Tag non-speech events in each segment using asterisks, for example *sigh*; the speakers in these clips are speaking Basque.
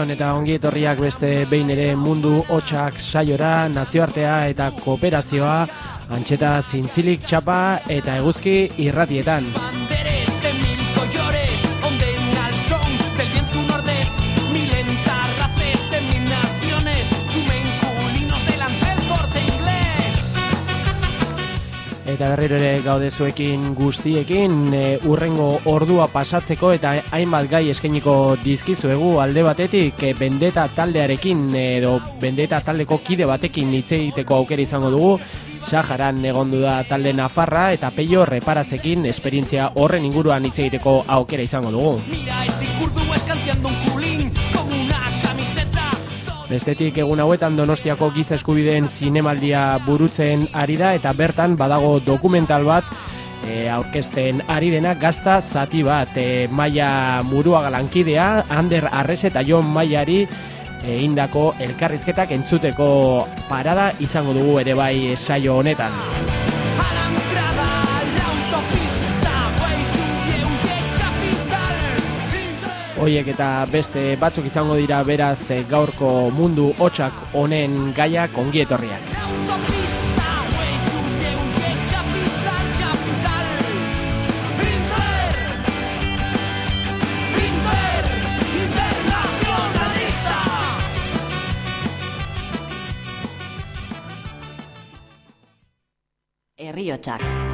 Arratsaldeon eta ongi etorriak beste behin ere mundu hotxak saiora, nazioartea eta kooperazioa, antxeta zintzilik txapa eta eguzki irratietan. Eta berriro ere gaude zuekin guztiekin e, urrengo ordua pasatzeko eta hainbat gai eskainiko dizkizuegu alde batetik e, bendeta taldearekin edo bendeta taldeko kide batekin hitz egiteko aukera izango dugu Saharan egondu da talde Nafarra eta Peio Reparazekin esperientzia horren inguruan hitz egiteko aukera izango dugu. Mira. Bestetik egun hauetan Donostiako giza eskubideen zinemaldia burutzen ari da eta bertan badago dokumental bat e, aurkezten ari dena gazta zati bat e, Maia Murua galankidea, Ander Arres eta Jon Maiari egindako elkarrizketak entzuteko parada izango dugu ere bai saio honetan. Hoiek eta beste batzuk izango dira beraz e, gaurko mundu hotxak honen gaiak ongi etorriak. La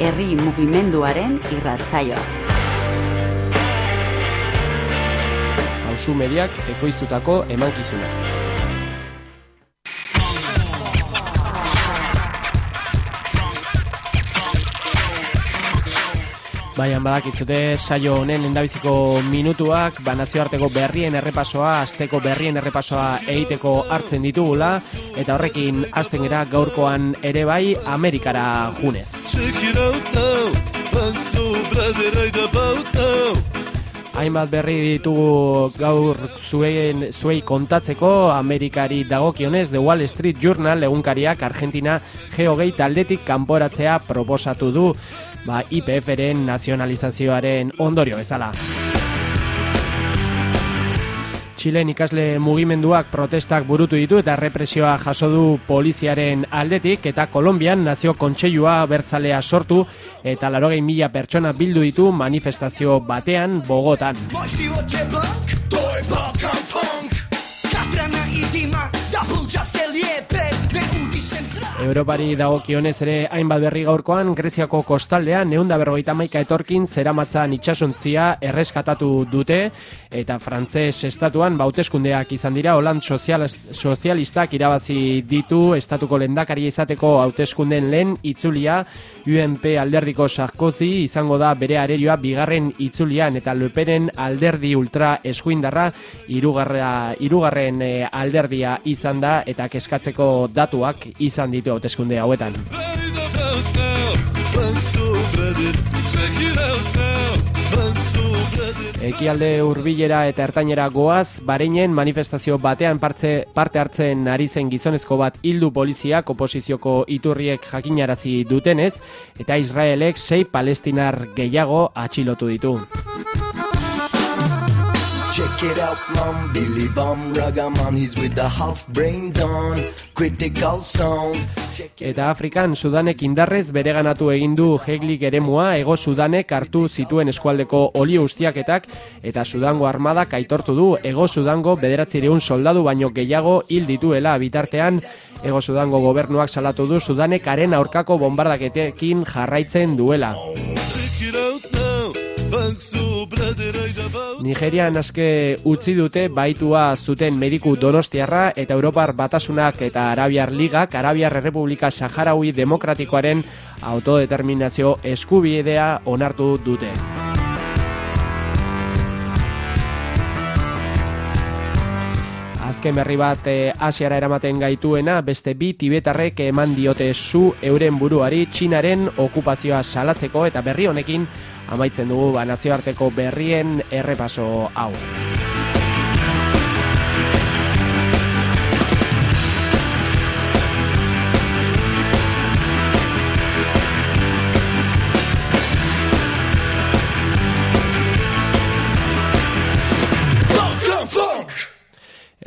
Herri mugimenduaren irratsaioa. Hauzu mediak ekoiztutako emankizuna. Baian badakizute saio honen lendabiziko minutuak, ba nazioarteko berrien errepasoa, asteko berrien errepasoa egiteko hartzen ditugula, eta horrekin hasten gera gaurkoan ere bai Amerikara junez. Hainbat berri ditugu gaur zuen, zuei kontatzeko Amerikari dagokionez The Wall Street Journal egunkariak Argentina geogei taldetik kanporatzea proposatu du ba, IPF-ren nazionalizazioaren ondorio bezala. Txilen ikasle mugimenduak protestak burutu ditu eta represioa jaso du poliziaren aldetik eta Kolombian nazio kontseilua bertzalea sortu eta larogei mila pertsona bildu ditu manifestazio batean Bogotan. Europari dagokionez ere hainbat berri gaurkoan Greziako kostaldean neunda berrogeita maika etorkin zeramatzan itxasontzia erreskatatu dute eta frantses estatuan bauteskundeak izan dira sozialist, sozialistak irabazi ditu estatuko lendakari izateko hauteskunden lehen itzulia. UNP alderdiko Sarkozy izango da bere arerioa bigarren itzulian eta Lepenen alderdi ultra eskuindarra irugarra, irugarren eh, alderdia izan da eta keskatzeko datuak izan ditu hauteskunde hauetan. Ekialde hurbilera eta ertainera goaz, bareinen manifestazio batean partze, parte hartzen ari zen gizonezko bat hildu poliziak oposizioko iturriek jakinarazi dutenez, eta Israelek sei palestinar gehiago atxilotu ditu. Check it out, mom, Billy Bum, Ragaman, he's with the half brains on, critical sound. Eta Afrikan Sudanek indarrez bereganatu egin du Heglik eremua. Ego Sudanek hartu zituen eskualdeko oli ustiaketak eta Sudango armadak aitortu du ego Sudango bederatzireun soldadu baino gehiago hil dituela bitartean. Ego Sudango gobernuak salatu du Sudanek haren aurkako bombardaketekin jarraitzen duela. Nigerian aske utzi dute baitua zuten mediku donostiarra eta Europar Batasunak eta Arabiar Ligak Arabiar Errepublika Saharaui Demokratikoaren autodeterminazio eskubidea onartu dute. Azken berri bat eh, Asiara eramaten gaituena, beste bi tibetarrek eman diote zu euren buruari Txinaren okupazioa salatzeko eta berri honekin amaitzen dugu ba, nazioarteko berrien errepaso hau.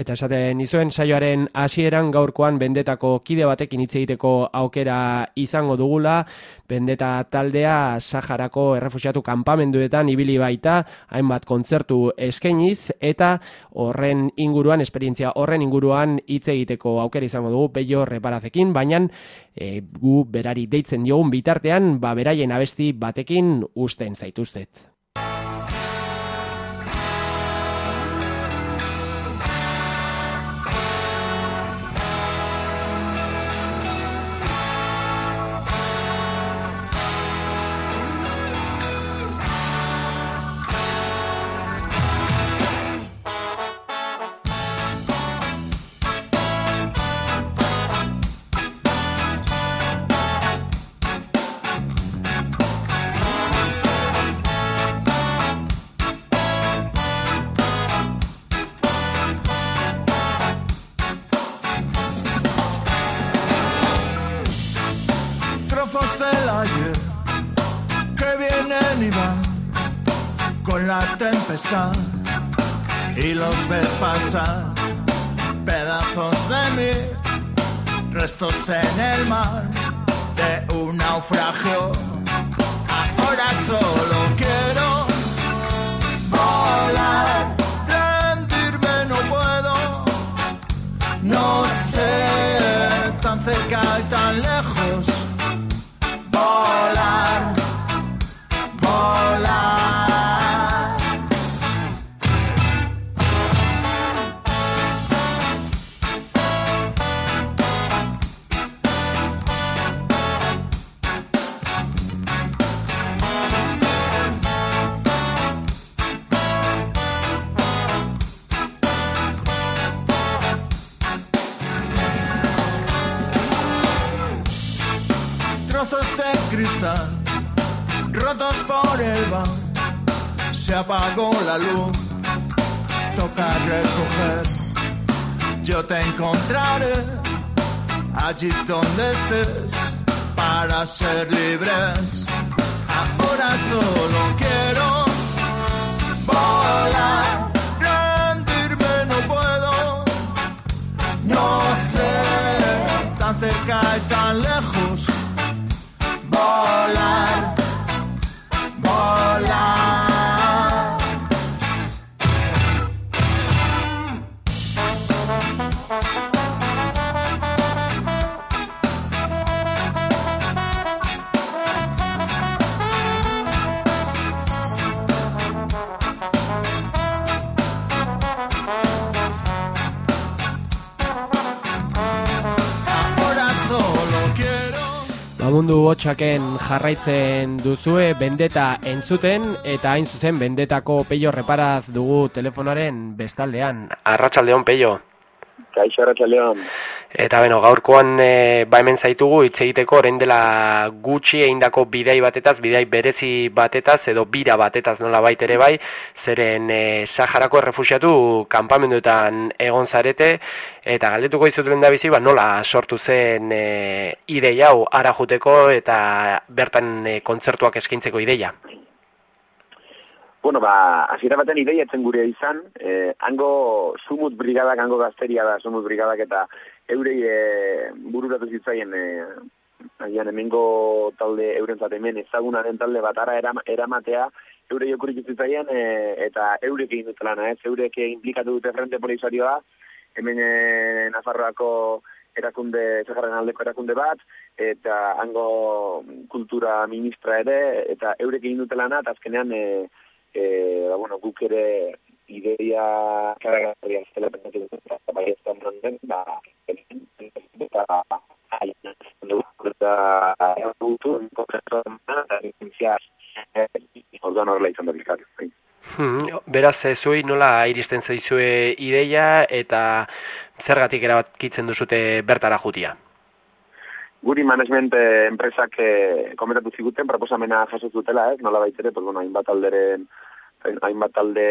Eta esaten izuen saioaren hasieran gaurkoan bendetako kide batekin hitz egiteko aukera izango dugula, bendeta taldea Saharako errefusiatu kanpamenduetan ibili baita, hainbat kontzertu eskainiz eta horren inguruan, esperientzia horren inguruan hitz egiteko aukera izango dugu peio reparazekin, baina e, gu berari deitzen diogun bitartean, ba beraien abesti batekin usten zaituztet. Y los ves pasar pedazos de mí, restos en el mar de un naufragio. Ahora solo quiero volar, rendirme no puedo, no sé, tan cerca y tan lejos se apagó la luz, toca recoger. Yo te encontraré allí donde estés para ser libres. Ahora solo quiero volar, rendirme no puedo, no sé, tan cerca y tan lejos, volar, Ba, mundu hotxaken jarraitzen duzue bendeta entzuten eta hain zuzen bendetako peio reparaz dugu telefonaren bestaldean. Arratsaldeon peio. Kaixo Arratxaldeon. Eta beno, gaurkoan e, ba hemen zaitugu hitz egiteko orain dela gutxi egindako bidai batetaz, bidai berezi batetaz edo bira batetaz nola bait ere bai, zeren e, Saharako errefusiatu kanpamenduetan egon zarete eta galdetuko dizuten da bizi, ba nola sortu zen e, ideia hau ara juteko eta bertan e, kontzertuak eskaintzeko ideia. Bueno, ba, hasiera baten ideia etzen gure izan, eh, hango sumut brigadak, hango gazteria da sumut brigadak eta eurei eh, bururatu zitzaien eh, agian hemengo talde eurentzat hemen ezagunaren talde bat ara erama- eramatea, eurei okurik zitzaien eh, eta eurek egin dut lana, ez? Eurek implikatu dute frente polisarioa, hemen eh, Nafarroako erakunde, zegarren aldeko erakunde bat, eta hango kultura ministra ere, eta eurek egin dute lana, eta azkenean, e, e, ba, bueno, guk ere ideia karagarria zela pentsatu eta bai ez da den, ba, eta haien, eta egutu, eta licentzia, orduan horrela izan da bizkar. bai. Hmm, beraz, eh, zuei nola iristen zaizue ideia eta zergatik erabakitzen duzute bertara jutia? Guri management eh, enpresak eh, komentatu ziguten proposamena jaso zutela, ez? Nola baitere, pues, bueno, hainbat alderen, hainbat alde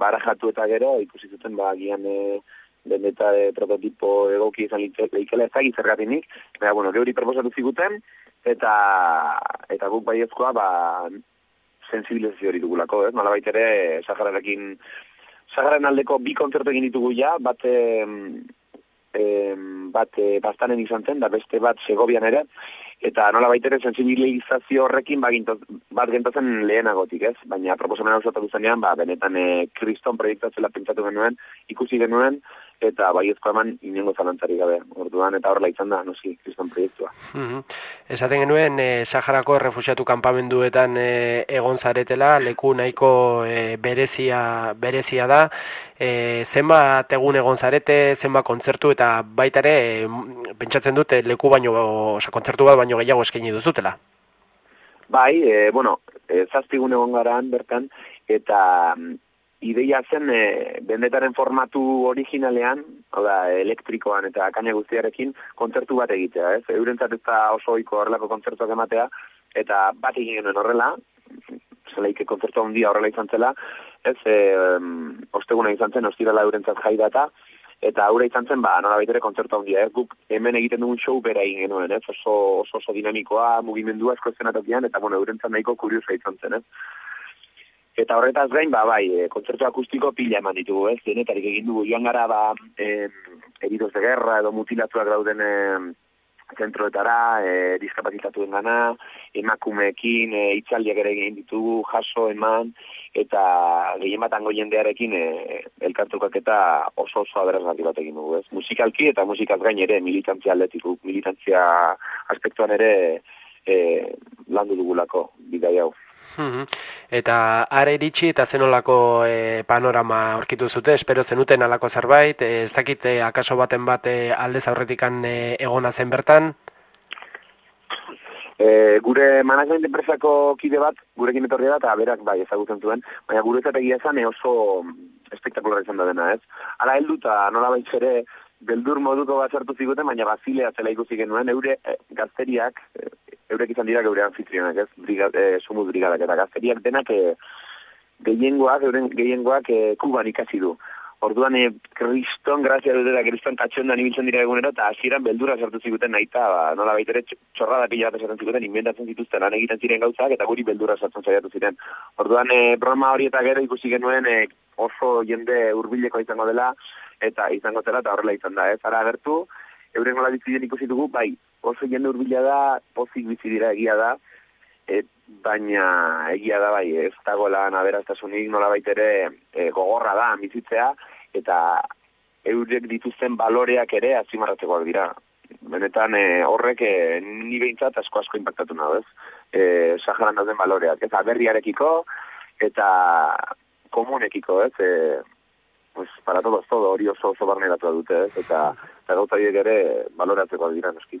barajatu eta gero, ikusi zuten, ba, gian eh, bendeta de prototipo egoki izan leikela ezagit zergatinik, baina, bueno, geuri proposatu ziguten, eta, eta guk baiezkoa, ba, sensibilizazio hori dugulako, ez? Nola baitere, Sahararekin, Sahararen aldeko bi kontzertu egin ditugu ja, bat, em, bat e, bastanen izan zen, da beste bat Segobian ere, eta nola baitere sensibilizazio horrekin ba, gintoz, bat gentozen lehenagotik, ez? Baina proposamena osatu zenean, ba, benetan e, kriston proiektatzela pentsatu genuen, ikusi genuen, eta baiezko eman inengo zalantzarik gabe. Orduan, eta horrela izan da, noski, kriston proiektua. Mhm. Esaten genuen, e, Saharako errefusiatu kanpamenduetan e, egon zaretela, leku nahiko e, berezia, berezia da. E, zenbat egun egon zarete, zenbat kontzertu eta baita ere, e, m- pentsatzen dut e, leku baino, oza, kontzertu bat baino gehiago eskaini duzutela. Bai, e, bueno, e, zazpigun egon garaan bertan, eta mm, ideia zen e, bendetaren formatu originalean, hau da, elektrikoan eta kaina guztiarekin, kontzertu bat egitea, ez? Eurentzat ez da oso oiko horrelako kontzertuak ematea, eta bat egin genuen horrela, zelaike kontzertu handia horrela izan zela, ez, e, osteguna izan zen, ostirala eurentzat jai data, eta aurre izan zen, ba, nola baitere kontzertu handia, ez, guk hemen egiten dugun show bera egin genuen, ez, oso, oso, oso dinamikoa, mugimendua esko eszenatokian, eta, bueno, eurentzat nahiko kuriosa izan zen, ez. Eta horretaz gain, ba, bai, e, kontzertu akustiko pila eman ditugu, ez, denetarik egin dugu, joan gara, ba, e, heridos de guerra edo mutilatuak dauden e, zentroetara, e, diskapazitatuen gana, emakumeekin, e, itzaldiak ere egin ditugu, jaso, eman, eta gehien bat hango jendearekin e, elkartukak eta oso oso aberazgarri bat egin dugu, ez? Musikalki eta musikaz gain ere militantzia aldetik, militantzia aspektuan ere e, landu dugulako bidai hau. Mhm. Eta ara iritsi eta zenolako e, panorama aurkitu zute, espero zenuten alako zerbait, e, ez dakit e, akaso baten bat e, aldez aurretikan e, egona zen bertan, E, gure management enpresako kide bat, gurekin etorri da, eta berak bai ezagutzen zuen, baina gure egia esan oso espektakularra izan da dena, ez? Hala heldu eta nola ere beldur moduko bat sartu ziguten, baina bazilea zela ikusi genuen, eure e, gazteriak, e, eurek izan dira geure anfitrionak, ez? Briga, e, sumut brigadak, eta gazteriak denak e, gehiengoak, euren gehiengoak e, kuban ikasi du. Orduan, e, kriston, grazia dut eta kriston katxondan ibiltzen dira egunero, eta hasieran beldura sartu ziguten nahi eta, ba, nola baitere txorrada pila bat esaten ziguten, inventatzen zituzten lan egiten ziren gauzak, eta guri beldura sartzen saiatu ziren. Orduan, e, broma hori eta gero ikusi genuen e, oso jende hurbileko izango dela, eta izango zela, eta horrela izan da, ez? Ara agertu, euren nola bizi den ikusi dugu, bai, oso jende hurbila da, pozik bizi dira egia da, e, baina egia da bai, ez dagoela naberaztasunik nola baitere e, gogorra da bizitzea, eta eurek dituzten baloreak ere azimarratzekoak dira. Benetan e, horrek e, ni behintzat asko asko impactatu nago, ez? E, Saharan dauden baloreak, ez? Aberriarekiko eta komunekiko, ez? E, pues, para todos todo, hori oso oso barneratu dute, ez? Eta, eta gauza horiek ere baloratzekoak dira, noski.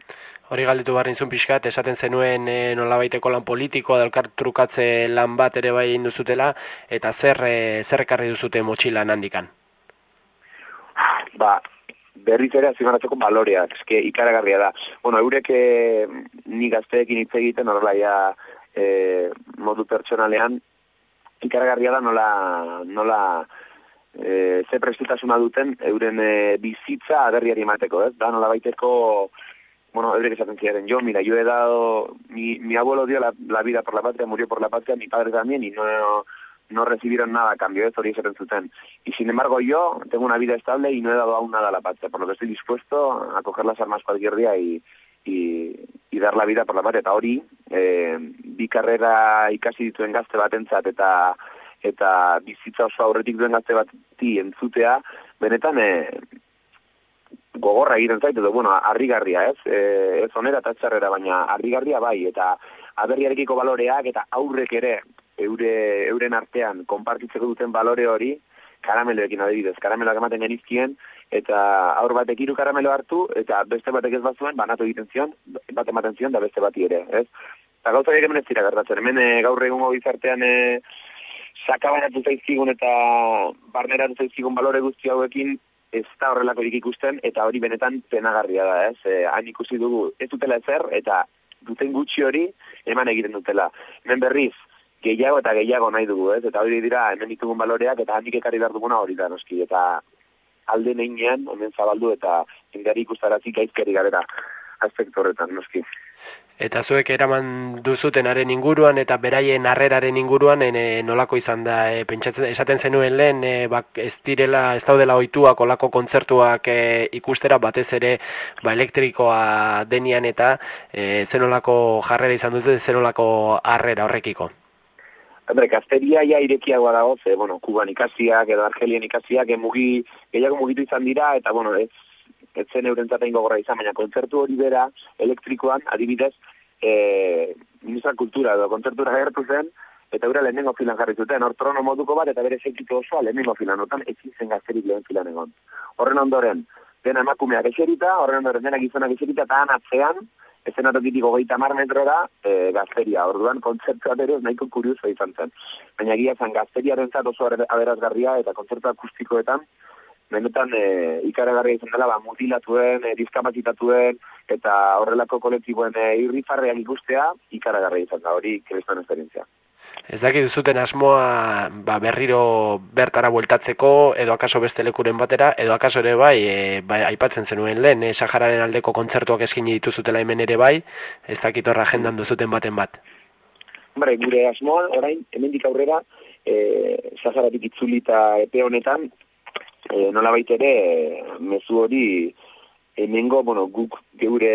Hori galdetu behar nizun pixkat, esaten zenuen e, nolabaiteko lan politiko, dalkar trukatze lan bat ere bai egin duzutela, eta zer, e, zer ekarri duzute motxilan handikan? ba, berriz ere azimaratzeko baloreak, eske ikaragarria da. Bueno, eurek eh, ni gazteekin hitz egiten horrela ja eh, modu pertsonalean ikaragarria da nola nola eh, ze prestutasuna duten euren eh, bizitza aderriari emateko, ez? Da nola baiteko bueno, eurek esaten ziren, yo, mira, yo he dado, mi, mi abuelo dio la, la vida por la patria, murió por la patria, mi padre también, y no, no recibieron nada a cambio, ez hori esaten zuten. Y sin embargo yo tengo una vida estable y no he dado aún nada a la patria, por lo que estoy dispuesto a coger las armas cualquier día y, y, y dar la vida por la patria. Eta hori, eh, bi karrera ikasi dituen gazte batentzat eta eta bizitza oso aurretik duen gazte bati entzutea, benetan eh, gogorra egiten zait, edo, bueno, harrigarria, ez? E, ez onera eta txarrera, baina harrigarria bai, eta aberriarekiko baloreak eta aurrek ere eure, euren artean konpartitzeko duten balore hori, karameloekin adibidez, karameloak ematen genizkien, eta aur batek hiru karamelo hartu, eta beste batek ez bazuen, banatu egiten zion, bat ematen zion, da beste bati ere, ez? Eta gauza hemen ez dira gertatzen, hemen e, gaur egungo gizartean e, sakabanatu zaizkigun eta barneratu zaizkigun balore guzti hauekin ez da horrelakorik ikusten, eta hori benetan penagarria da, ez? E, hain ikusi dugu, ez dutela ezer, eta duten gutxi hori eman egiten dutela. Hemen berriz, gehiago eta gehiago nahi dugu, ez? Eta hori dira, hemen ditugun baloreak, eta handik ekarri behar duguna hori da, noski, eta alde neinean, hemen zabaldu, eta indari ikustarazik aizkeri garera aspektu horretan, noski. Eta zuek eraman duzutenaren inguruan eta beraien harreraren inguruan e, nolako izan da e, pentsatzen esaten zenuen lehen e, bak, ez direla ez daudela ohituak olako kontzertuak e, ikustera batez ere ba, elektrikoa denian eta e, zenolako jarrera izan duzu zenolako harrera horrekiko. Hombre, gazteria ja irekiagoa dago, ze, bueno, kuban ikasiak edo argelien ikasiak emugi, gehiago mugitu izan dira, eta, bueno, ez ez zen eurentzat egin gogorra izan, baina kontzertu hori bera, elektrikoan, adibidez, e, ministra kultura edo kontzertura gertu zen, eta eura lehenengo filan jarri zuten, hor trono moduko bat, eta bere zeikitu osoa lehenengo filan, otan ezin zen gazterik lehen filan egon. Horren ondoren, dena emakumeak eserita, horren ondoren dena gizonak eserita, eta atzean, ezen atokitik hogeita mar metrora, e, gazteria, orduan kontzertu ere nahiko kurioso izan zen. Baina egia zen gazteriaren zat oso aberazgarria eta kontzertu akustikoetan, benetan e, ikaragarria izan dela, ba, mutilatuen, e, diskapazitatuen, eta horrelako kolektiboen e, irrifarreak ikustea, ikaragarria izan da, hori kriston esperientzia. Ez dakit duzuten asmoa ba, berriro bertara bueltatzeko, edo akaso beste lekuren batera, edo akaso ere bai, e, bai aipatzen zenuen lehen, e, Sahararen aldeko kontzertuak eskini dituzutela hemen ere bai, ez dakit horra agendan duzuten baten bat. Bare, gure asmoa, orain, hemendik aurrera, e, Saharatik itzulita epe honetan, e, nola baitere, mezu hori, hemengo, bueno, guk geure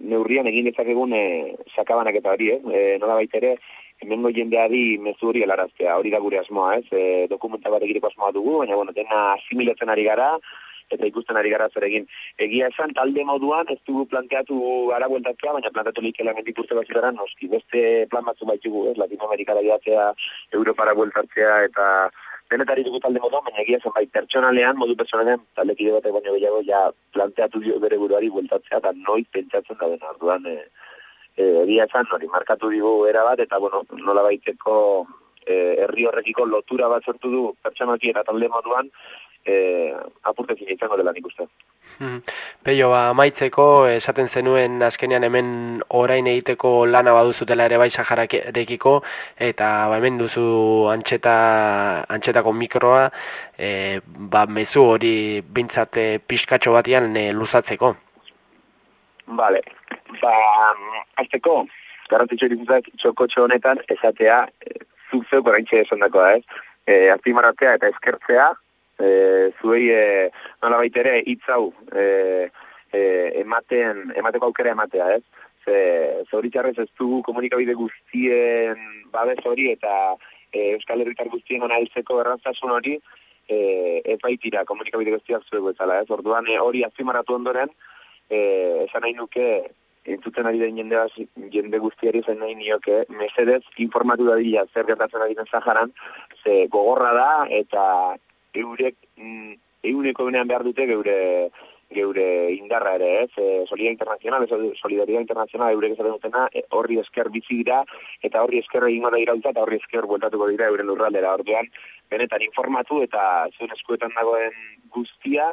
neurrian egin dezakegun e, sakabanak eta hori, eh? E, nola baitere, hemengo jendeari mezu hori helaraztea, hori da gure asmoa, ez? E, dokumenta bat egireko asmoa dugu, baina, bueno, dena asimilatzen ari gara, eta ikusten ari gara zer egin. Egia esan, talde moduan, ez dugu planteatu gara bueltatzea, baina planteatu lik elementik urte bat noski, beste plan batzu baitugu, ez? Latinoamerikara jatzea, Europara bueltatzea, eta denetari dugu talde modu, baina egia zen bai, pertsonalean, modu pertsonalean, talde kide batek baino gehiago, ja planteatu dio bere buruari bueltatzea, eta noiz pentsatzen da dena, orduan, e, e, egia esan, hori, markatu digu era bat, eta, bueno, nola baiteko e, herri horrekiko lotura bat sortu du pertsonaki eta talde moduan, e, apurtezin izango dela nik uste. Hmm. Peio, ba, maitzeko, esaten zenuen azkenean hemen orain egiteko lana baduzutela ere bai Sahararekiko, eta ba, hemen duzu antxeta, antxetako mikroa, e, ba, mezu hori bintzate pixkatxo batian e, luzatzeko. Vale, ba, azteko, garantitxo dituzak txokotxo honetan, esatea, e, zuzeu oraintxe esan dakoa, ez? E, azpimaratzea eta eskertzea, e, zuei e, nola baitere hitz hau e, e, ematen, emateko aukera ematea, ez? Ze, zoritxarrez ez du komunikabide guztien babes hori eta e, Euskal Herritar guztien gana heltzeko errantzasun hori e, ez baitira komunikabide guztiak zuegu ezala, ez? Orduan e, hori azimaratu ondoren, e, esan nahi nuke entzuten ari den jende, jende guztiari zen nahi nioke, mesedez informatu da dira zer gertatzen ari den Zaharan, ze gogorra da eta eurek mm, euneko benean behar dute geure geure indarra ere, ez? E, Solidaria Internacional, ez Solidaria Internacional eurek esaten dutena, e, horri esker bizi dira eta horri esker egingo da irautza eta horri esker bueltatuko dira euren lurraldera. Orduan, benetan informatu eta zuen eskuetan dagoen guztia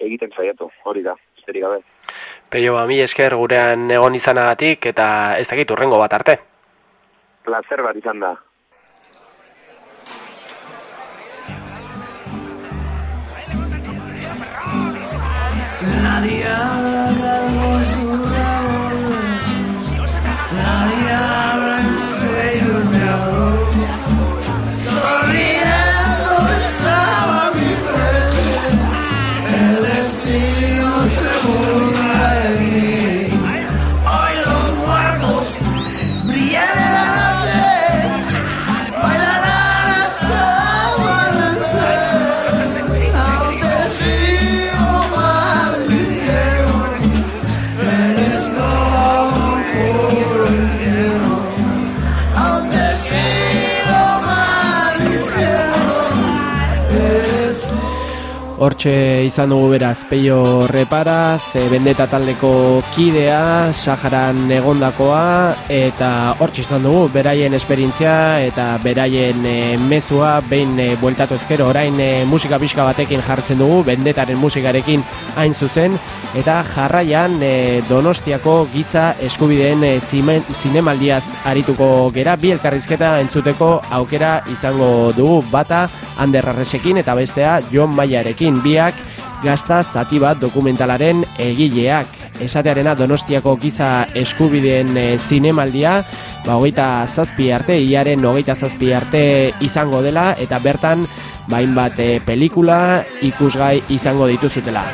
egiten saiatu. Hori da, besterik gabe. Peio, mi esker gurean egon izanagatik eta ez dakit urrengo bat arte. Placer bat izan da. Nadie habla calvo Hortxe izan dugu beraz Peio Repara, ze bendeta taldeko kidea, Saharan egondakoa, eta hortxe izan dugu beraien esperintzia eta beraien e, mezua, behin e, bueltatu ezkero, orain e, musika pixka batekin jartzen dugu, bendetaren musikarekin hain zuzen, eta jarraian e, Donostiako giza eskubideen e, zinemaldiaz arituko gera, bi elkarrizketa entzuteko aukera izango dugu bata Ander Arresekin eta bestea Jon Maiarekin biak gazta zati bat dokumentalaren egileak. Esatearena Donostiako giza eskubideen e, zinemaldia, ba, hogeita zazpi arte, iaren hogeita zazpi arte izango dela, eta bertan, bain bat e, pelikula ikusgai izango dituzutela.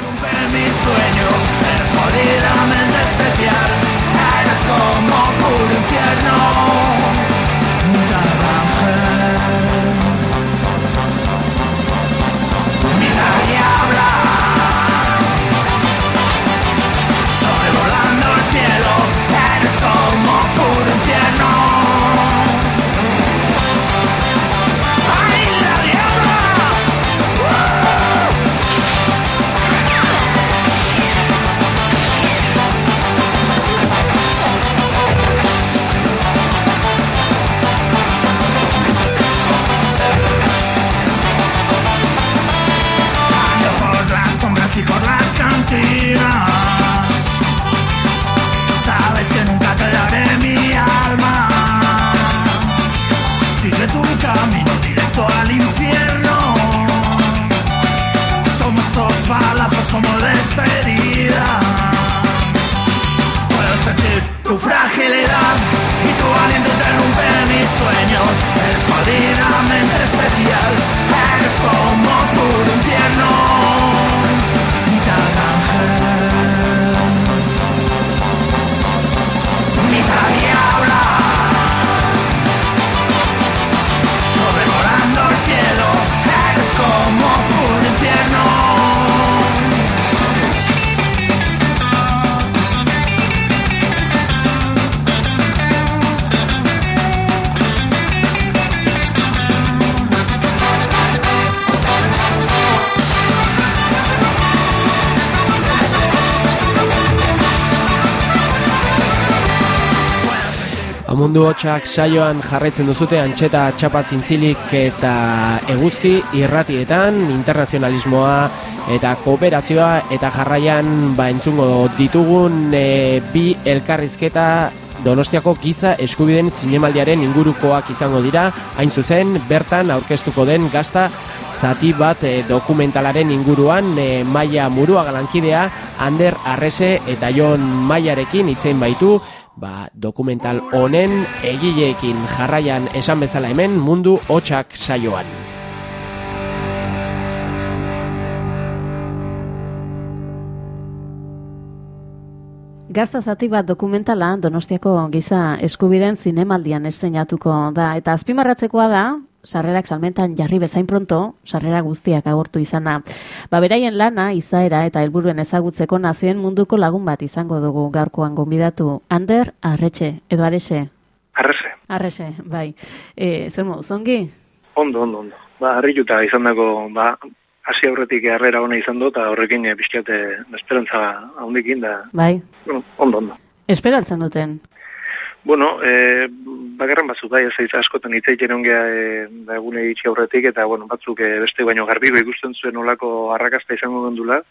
Y tu aliento interrumpe mis sueños. Eres jodidamente especial, Amundu hotxak saioan jarraitzen duzute antxeta txapa zintzilik eta eguzki irratietan, internazionalismoa eta kooperazioa eta jarraian ba entzungo ditugun e, bi elkarrizketa Donostiako giza eskubideen zinemaldiaren ingurukoak izango dira, hain zuzen bertan aurkeztuko den gazta zati bat e, dokumentalaren inguruan e, Maia Murua galankidea, Ander Arrese eta Jon Maiarekin itzein baitu, ba, dokumental honen egileekin jarraian esan bezala hemen mundu hotxak saioan. Gazta zati bat dokumentala Donostiako giza eskubideen zinemaldian estrenatuko da. Eta azpimarratzekoa da, sarrerak salmentan jarri bezain pronto, sarrera guztiak agortu izana. Ba, beraien lana, izaera eta helburuen ezagutzeko nazioen munduko lagun bat izango dugu gaurkoan gonbidatu. Ander, arretxe, edo arese? Arrese, Arrese, bai. E, zer modu, zongi? ondo, ondo, ondo. Ba, harrituta izan dago, ba, hasi aurretik harrera ona izan dut, eta horrekin e, pixkate esperantza handikin, da, Bai. bueno, ondo, ondo. Esperantzan duten. Bueno, e, bakarren batzuk, bai, ez askotan hitz egiten ongea e, da egune itxi aurretik, eta, bueno, batzuk e, beste baino garbigo ikusten zuen olako arrakasta izango gendula,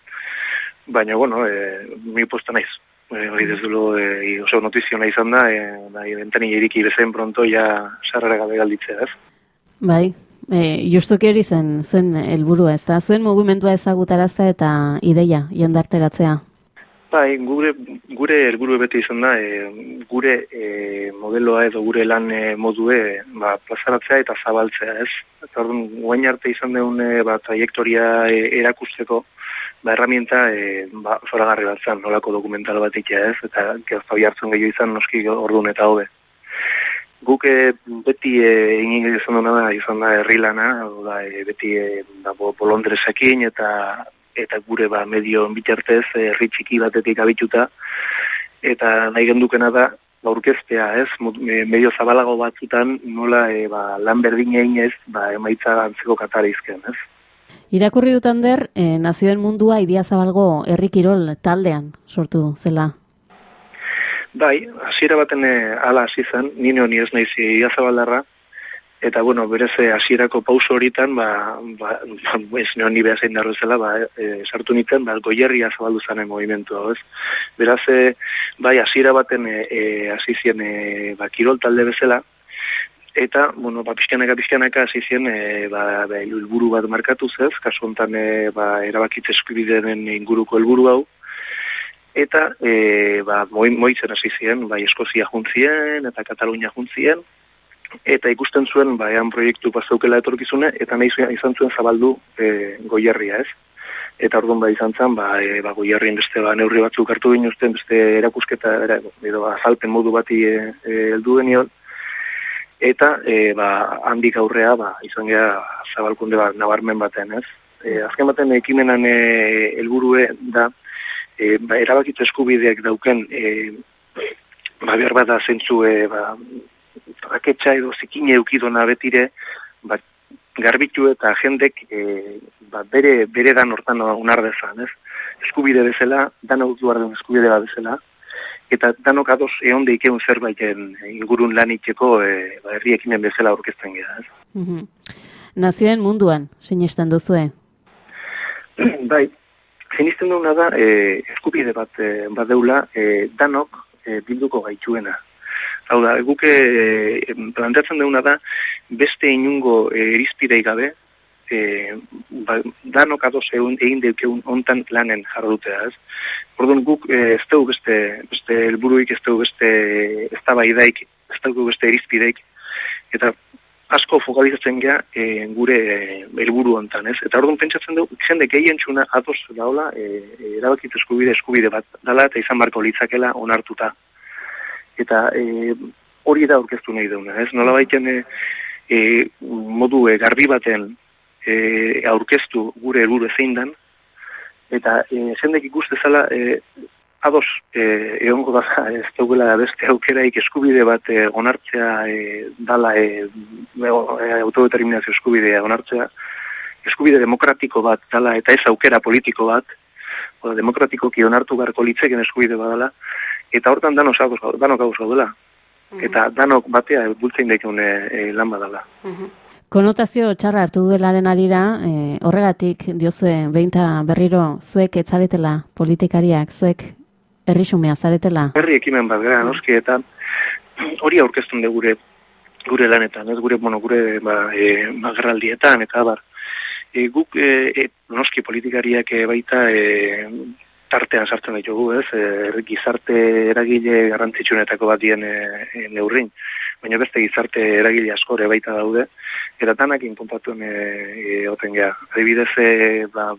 baina, bueno, e, mi posta naiz. E, hori dezulo, e, oso notiziona izan da, e, da, bentani iriki bezain pronto, ja, sarrera gabe galditzea, ez? Bai. E, justuki hori zen, zuen helburua ez da? Zuen mugimendua ezagutarazta eta ideia, jendarteratzea. Bai, gure gure helburu beti izan da, e, gure e, modeloa edo gure lan e, modue ba, plazaratzea eta zabaltzea, ez? Eta orduan, guain arte izan deun e, ba, trajektoria e, erakusteko, ba, herramienta e, ba, zoragarri bat zen, nolako dokumental bat ikia, ez? Eta gertau jartzen gehiago izan noski orduan eta hobe. Guk e, beti e, egin izan duna da, izan da herri lana, da, e, beti e, ba, bo- bolondresekin eta eta gure ba, medio bitartez e, herri txiki batetik abituta, eta nahi gendukena da, ba, aurkeztea, ez, Mo- e, medio zabalago batzutan nola e, ba, lan berdin egin ez, ba, emaitza antzeko katarizken, ez. Irakurri dutan der, e, nazioen mundua idia zabalgo herri kirol taldean sortu zela. Bai, hasiera baten eh, hala hasi zen, ni ez naiz iazabaldarra, eta bueno, berez eh, hasierako pauso horitan, ba, ba, ba ez neo ni behazein darro zela, ba, e, sartu nintzen, ba, goierria zabaldu zanen movimentu hau, ez? Beraz, e, bai, hasiera baten e, hasi zien e, ba, kirol talde bezala, eta, bueno, ba, pixkanaka, pixkanaka hasi zien, e, ba, ba, helburu bat markatu zez, kasu honetan, e, ba, erabakitze eskubideen inguruko helburu hau, eta e, ba, moi, moitzen hasi ziren, bai Eskozia juntzien eta Katalunia juntzien, eta ikusten zuen ba, ean proiektu bazaukela etorkizune, eta nahi zuen, izan zuen zabaldu e, goierria ez. Eta orduan ba izan zen, ba, e, ba, goierrien beste ba, neurri batzuk hartu ginuzten, beste erakusketa, era, edo azalpen modu bati e, e, eldu genion, eta e, ba, handik aurrea ba, izan gara zabalkunde bat nabarmen baten ez. E, azken baten ekimenan e, helburue da, e, ba, erabakitze eskubideak dauken e, ba, behar bat da zentzu e, ba, raketxa edo zikine eukidona betire ba, garbitu eta jendek e, ba, bere, bere dan hortan unar dezan, ez? Eskubide bezala, dan hau duarden eskubide bat bezala, eta danok ados egon deikeun zerbaiten ingurun lan itxeko e, ba, herriekinen bezala aurkezten gara, ez? Mhm. Nazioen munduan, sinesten duzue? *clears throat* bai, Zenisten duna da, e, eskubide bat e, badeula, e, danok e, bilduko gaituena. Hau da, guke e, planteatzen duna da, beste inungo e, erizpidei gabe, e, ba, danok adoz egin deukeun ontan lanen jardutea, ez? Orduan guk e, ez dugu beste, beste elburuik, ez dugu beste ez da baidaik, ez dugu beste erizpideik, eta asko fokalizatzen gea e, gure eh, helburu hontan, ez? Eta orduan pentsatzen dugu jende gehien txuna atos daola, e, erabakit eskubide eskubide bat dala eta izan barko litzakela onartuta. Eta e, hori da aurkeztu nahi duna, ez? Nola baiten e, e, modu e, garbi baten e, aurkeztu gure helburu zein dan, eta e, jendek ikustezala e, ados e, egongo da *laughs* ez daugela beste aukeraik eskubide bat e, onartzea e, dala e, e, autodeterminazio eskubidea onartzea. Eskubide demokratiko bat dala eta ez aukera politiko bat o, demokratikoki onartu beharko litzeken eskubide badala eta hortan danok danok gaudela mhm. eta danok batea bultzein daikun e, e, lan badala mhm. Konotazio txarra hartu duelaren arira, e, horregatik diozue behinta berriro zuek etzaretela politikariak, zuek herri zaretela. Herri ekimen bat gara, noski, eta hori aurkeztun dugu gure gure lanetan, ez gure, bueno, gure ba, e, magarraldietan, eta bar. E, guk, e, e, noski politikariak e, baita e, tartean sartzen ditugu, ez, e, gizarte eragile garrantzitsunetako bat dien e, e, neurrin, baina beste gizarte eragile askore baita daude, eta tanak inpuntatuen e, e, oten geha. Adibidez, e, ba,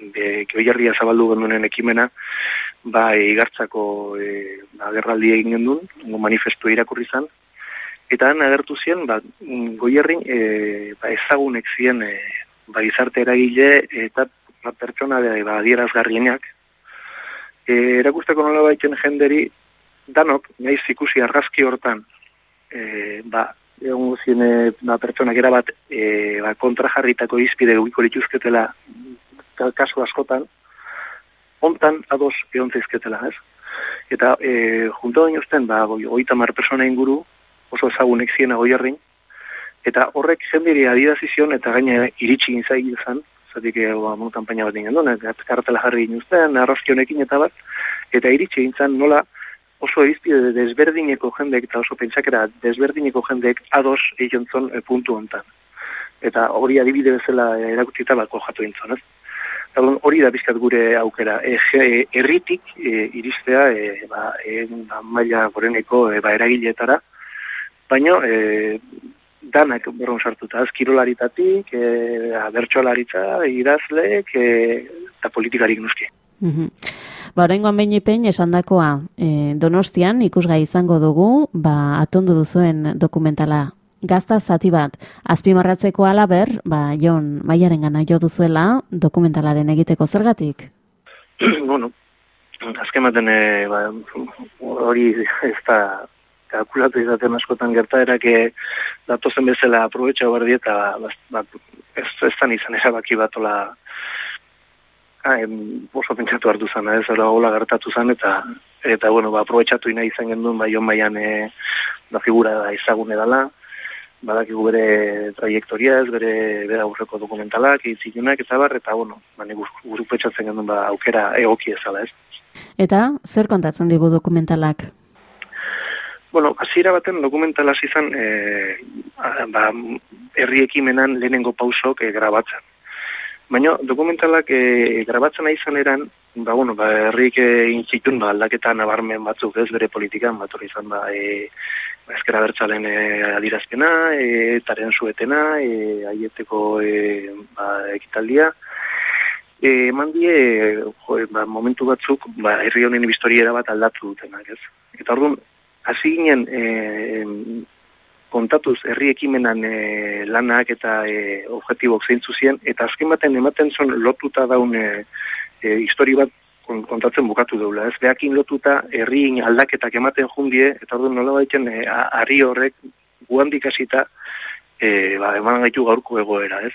de, geoiarria zabaldu gendunen ekimena, ba, igartzako e, agerraldi egin gendun, manifestu irakurri zan, eta han agertu ziren, ba, goierrin, e, ba, ezagunek ziren, e, ba, izarte eragile, eta ba, pertsona da, ba, adierazgarrienak. E, erakusteko nola baiten jenderi, danok, nahiz ikusi argazki hortan, e, ba, egon guzien e, ba, pertsona gera bat e, ba, kontra jarritako izpide gubiko lituzketela kasu askotan, ontan ados egon zaizketela, ez? Eta e, junto dain usten, ba, goi, mar persona inguru, oso ezagunek ziena goi eta horrek jendiri adidazizion, eta gaina iritsi gintzai izan, zatik e, ba, mun kampaina bat ingen duen, eta kartela jarri ginuzten, arrozkionekin eta bat, eta iritsi gintzan nola oso erizpide desberdineko jendek, eta oso pentsakera desberdineko jendek ados egin zon e, puntu ontan. Eta hori adibide bezala erakutzita bako jatu gintzon, ez? hori da bizkat gure aukera. E, erritik e, iristea e, ba, e, ba, maila goreneko e, ba, eragiletara, baina e, danak borron sartuta, ez kirolaritatik, e, bertxolaritza, idazleek, e, eta politikarik nuski. Mm -hmm. Ba, horrengoan behin ipen esan dakoa, e, donostian ikusgai izango dugu, ba, atondu duzuen dokumentala gazta zati bat, azpimarratzeko alaber, ba, Jon Maiaren gana jo duzuela dokumentalaren egiteko zergatik? *clears throat* bueno, azken baten, e, ba, hori ez da kalkulatu izaten askotan gertaerak e, datozen bezala aprobetxa behar eta ba, ba, ez, ez zan izan erabaki bat ola ah, em, oso pentsatu hartu zan, ez hola, hola gertatu zan eta eta bueno, ba, aprobetxatu ina izan genduen bai baian e, da figura da izagune dela badakigu bere trajektoria ez, bere, bere aurreko dokumentalak, itzilunak eta bar, eta bueno, ba, nik petxatzen genduen ba, aukera egoki ezala ez. Eta zer kontatzen digu dokumentalak? Bueno, hasiera baten dokumentala izan e, ba, herri ekimenan lehenengo pausok e, grabatzen. Baina dokumentalak e, grabatzen izan eran, ba, bueno, ba, herrik e, intzitun ba, aldaketa nabarmen batzuk ez bere politikan, bat izan ba, e, ezkera bertzalen e, adirazpena, e, taren zuetena, e, aieteko e, ba, ekitaldia, e, eman die, jo, ba, momentu batzuk, ba, herri honen historiera bat aldatu dutenak, ez? Eta orduan, hasi ginen e, kontatuz herri ekimenan e, lanak eta e, objektibok zeintzu zien, eta azken baten ematen zon lotuta daun e, e, histori bat kontatzen bukatu daula. Ez behakin lotuta herri aldaketak ematen jundie, eta orduan nola baiten e, ari horrek guandik hasita e, ba, eman gaitu gaurko egoera, ez?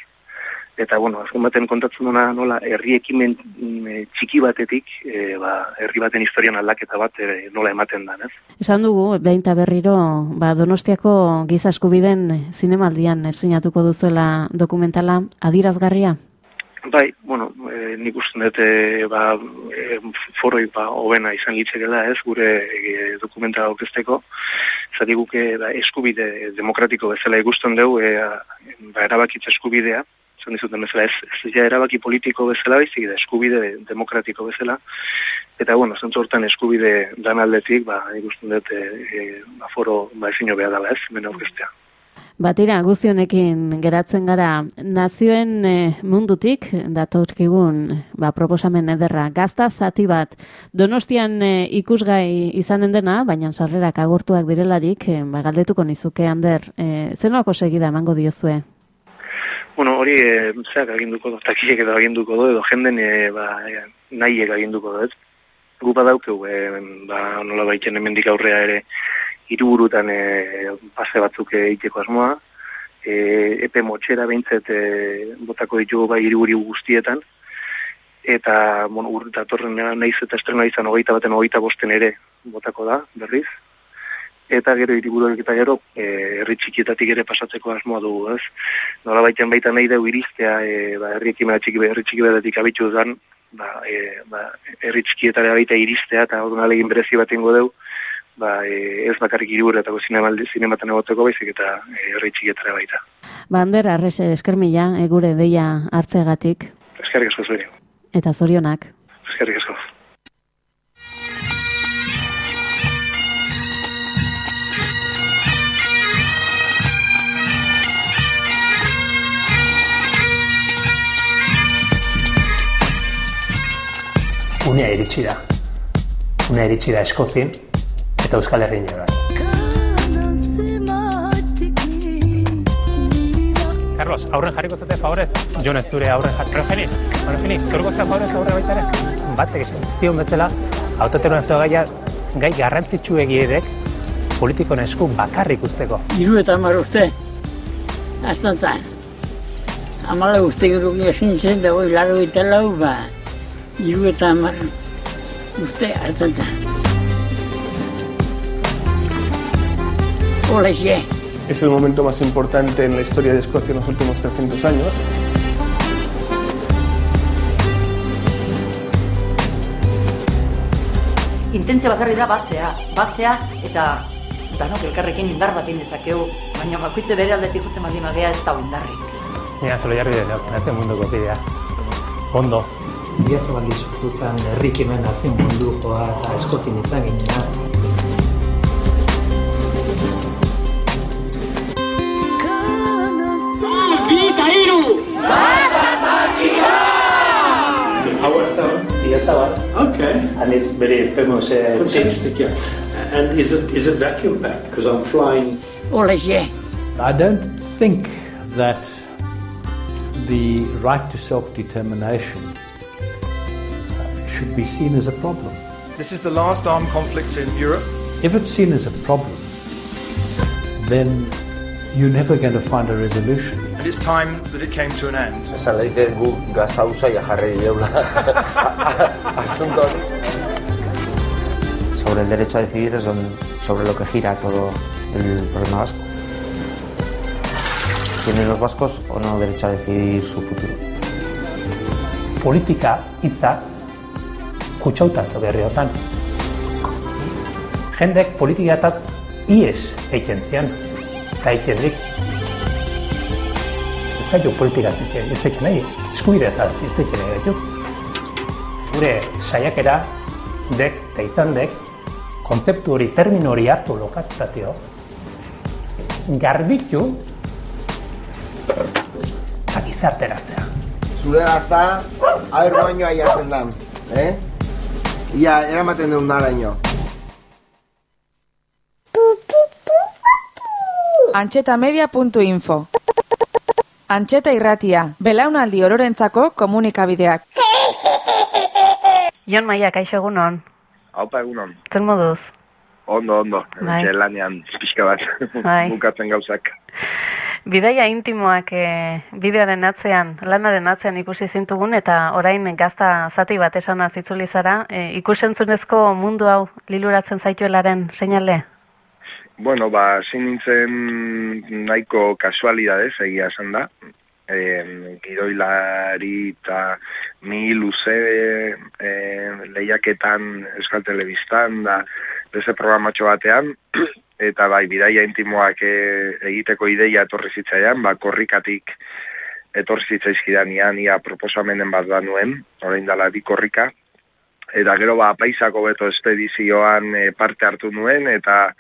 Eta bueno, azken baten kontatzen duna nola herri ekimen e, txiki batetik, e, ba, herri baten historian aldaketa bat e, nola ematen da, ez? Esan dugu, behin berriro, ba, Donostiako giza eskubiden zinemaldian estrenatuko duzuela dokumentala adirazgarria? Bai, bueno, e, nik uste dut e, ba, e, foroi ba, hobena izan litzekela ez, gure e, dokumentala aurkezteko, zati guke ba, eskubide demokratiko bezala ikusten dugu, e, ba, erabakitza eskubidea, zan dizuten bezala, ez, ez ja erabaki politiko bezala, baizik da eskubide demokratiko bezala, eta bueno, zentzu hortan eskubide dan aldetik, ba, ikusten dut, e, e, aforo, ba, ezin beha dala ez, mena orkestea. Batira, guztionekin geratzen gara, nazioen e, mundutik, datorkigun, ba, proposamen ederra, gazta zati bat, donostian e, ikusgai izanen dena, baina sarrerak agortuak direlarik, e, ba, galdetuko nizuke, Ander, e, zenuako segida emango diozue? Bueno, hori e, zeak aginduko do, takiek edo aginduko do, edo jenden e, ba, e, nahiek aginduko do, ez? Gupa daukeu, e, ba, nola baiten hemendik aurrea ere, iruburutan e, pase batzuk egiteko asmoa, e, epe motxera behintzet e, botako ditugu bai iriburi guztietan, eta bueno, urta torren nahiz eta estrena izan hogeita baten hogeita bosten ere botako da, berriz, eta gero hiriburuak eta gero e, herri txikietatik ere pasatzeko asmoa dugu, ez? Nola baiten baita nahi dugu iristea, e, ba, herri ekimena txiki, herri txiki abitu zen, ba, e, ba, herri txikietara baita iristea, eta hori nalegin berezi bat ingo dugu, ba, e, ez bakarrik hiriburu eta zinemaldi, zinematan egoteko baizik eta e, herri txikietara baita. Bander, arrez, eskermila, egure deia hartzegatik. Eskerrik asko zuri. Eta zorionak. Unea iritsi da. Unea iritsi da Eskozien eta Euskal Herrian jora. Carlos, aurren jarriko zate favorez? Jon ez zure aurren jarriko. Rogeni, Rogeni, zurgo zate favorez aurre baita ere? Batek esan zion bezala, autoteroa zeo gaia, gai garrantzitsu egiedek, politikon esku bakarrik usteko. Iru eta amar uste, astantza. Amala uste gero esin zen, dago hilaro eta lau, ba, iru eta amar urte hartzen da. Hola, Es el momento más importante en la historia de Escocia en los últimos 300 años. Intentzia bakarri da batzea, batzea eta danok elkarrekin indar bat dezakegu, baina bakoitze bere aldetik uste maldima ez da indarrik. Mira, zelo jarri dela, ez munduko bidea. Ondo, Biazo bali sortu zen herrik hemen mundu joa eta eskozin izan ginen. Bita iru! Bata Our sound, Okay. And it's very famous. Uh, Fantastic, yeah. And is it is it vacuum packed? Because I'm flying. Ole, yeah. I don't think that the right to self-determination be seen as a problem. This is the last armed conflict in Europe. If it's seen as a problem, then you're never going to find a resolution. And it's time that it came to an end. Esan leike gu gazta usaia jarri deula *laughs* asunto. Sobre el derecho a decidir es donde- sobre lo que gira todo el problema vasco. ¿Tienen los vascos o no derecho a decidir su futuro? Politika hitza kutsautaz berriotan. Jendek politikataz ies egiten zian, eta egiten dik. Ez gaitu politika zitzeken nahi, eskubideetaz zitzeken nahi gaitu. Gure saiakera dek eta izan dek, kontzeptu hori, termino hori hartu lokatzitatio, garbitu eta gizarteratzea. Zure gazta, aber baino aiatzen dan, eh? Ia, eramaten duen naraino. Antxetamedia.info Antxeta irratia, belaunaldi ororentzako komunikabideak. Jon Maia, kaixo egunon. Haupa egunon. Zer moduz? Ondo, ondo. Bai. Bai. lanean pixka bat. Bai. *laughs* Bukatzen gauzak. Bidaia intimoak e, bideoaren atzean, lanaren atzean ikusi zintugun eta orain gazta zati bat esana zitzuli zara, e, ikusentzunezko mundu hau liluratzen zaituelaren seinale? Bueno, ba, zin nintzen nahiko kasualidadez egia esan da. E, gidoilari eta mi luze e, lehiaketan Euskal Telebistan da beste programatxo batean eta bai bidaia intimoak e, egiteko ideia etorri zitzaian, ba, korrikatik etorri zitzaizkidan ian, ia proposamenen bat da nuen, orain dala bi korrika, eta gero ba, paisako beto espedizioan e, parte hartu nuen, eta